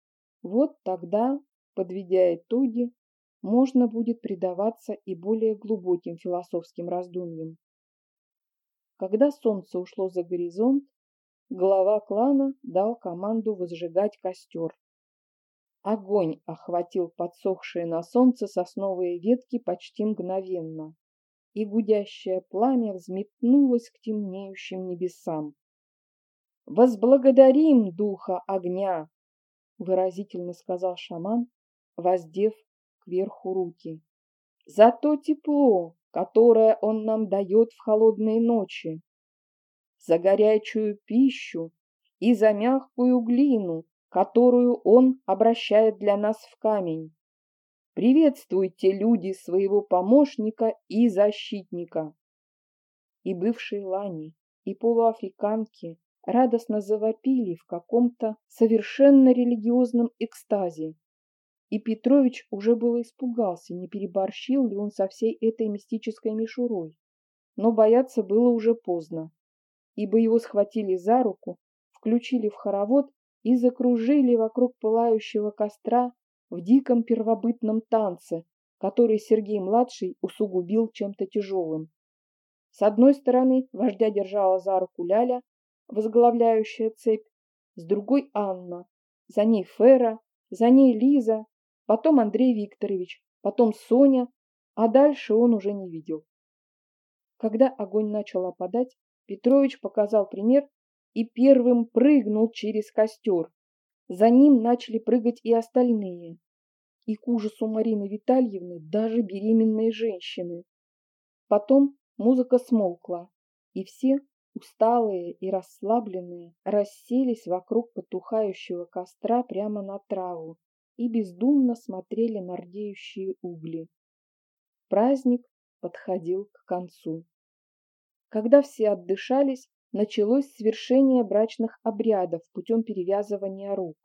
вот тогда, подведя итоги, можно будет предаваться и более глубоким философским раздумьям. Когда солнце ушло за горизонт, глава клана дал команду возжигать костер. Огонь охватил подсохшие на солнце сосновые ветки почти мгновенно, и гудящее пламя взметнулось к темнеющим небесам. «Возблагодарим духа огня!» — выразительно сказал шаман, воздев кверху руки. «За то тепло, которое он нам дает в холодные ночи, за горячую пищу и за мягкую глину, которую он обращает для нас в камень. Приветствуйте, люди, своего помощника и защитника. И бывшие лани, и полуафриканки радостно завопили в каком-то совершенно религиозном экстазе. И Петрович уже было испугался, не переборщил ли он со всей этой мистической мишурой. Но бояться было уже поздно, ибо его схватили за руку, включили в хоровод и закружили вокруг пылающего костра в диком первобытном танце, который Сергей-младший усугубил чем-то тяжелым. С одной стороны вождя держала за руку Ляля, возглавляющая цепь, с другой Анна, за ней Фера, за ней Лиза, потом Андрей Викторович, потом Соня, а дальше он уже не видел. Когда огонь начал опадать, Петрович показал пример и первым прыгнул через костер. За ним начали прыгать и остальные. И к ужасу Марины Витальевны даже беременные женщины. Потом музыка смолкла, и все, усталые и расслабленные, расселись вокруг потухающего костра прямо на траву и бездумно смотрели на рдеющие угли. Праздник подходил к концу. Когда все отдышались, началось свершение брачных обрядов путем перевязывания рук.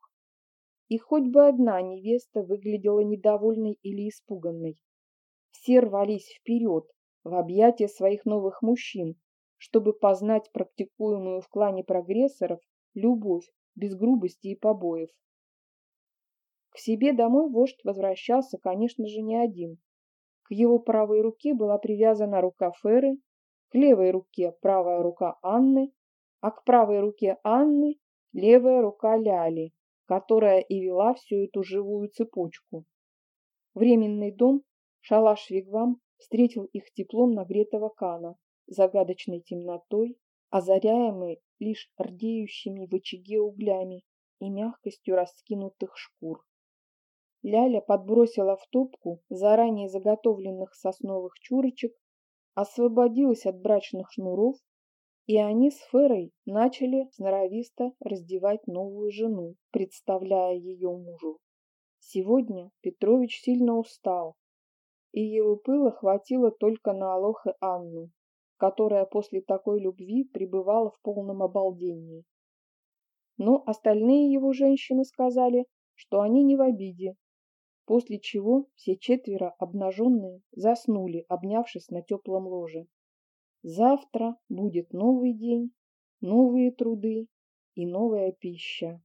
И хоть бы одна невеста выглядела недовольной или испуганной. Все рвались вперед, в объятия своих новых мужчин, чтобы познать практикуемую в клане прогрессоров любовь без грубости и побоев. К себе домой вождь возвращался, конечно же, не один. К его правой руке была привязана рука Феры, к левой руке правая рука Анны, а к правой руке Анны левая рука Ляли, которая и вела всю эту живую цепочку. Временный дом, шалаш Вигвам, встретил их теплом нагретого кана, загадочной темнотой, озаряемой лишь рдеющими в очаге углями и мягкостью раскинутых шкур. Ляля подбросила в топку заранее заготовленных сосновых чурочек освободилась от брачных шнуров, и они с Ферой начали сноровисто раздевать новую жену, представляя ее мужу. Сегодня Петрович сильно устал, и его пыла хватило только на Алох и Анну, которая после такой любви пребывала в полном обалдении. Но остальные его женщины сказали, что они не в обиде после чего все четверо, обнаженные, заснули, обнявшись на теплом ложе. Завтра будет новый день, новые труды и новая пища.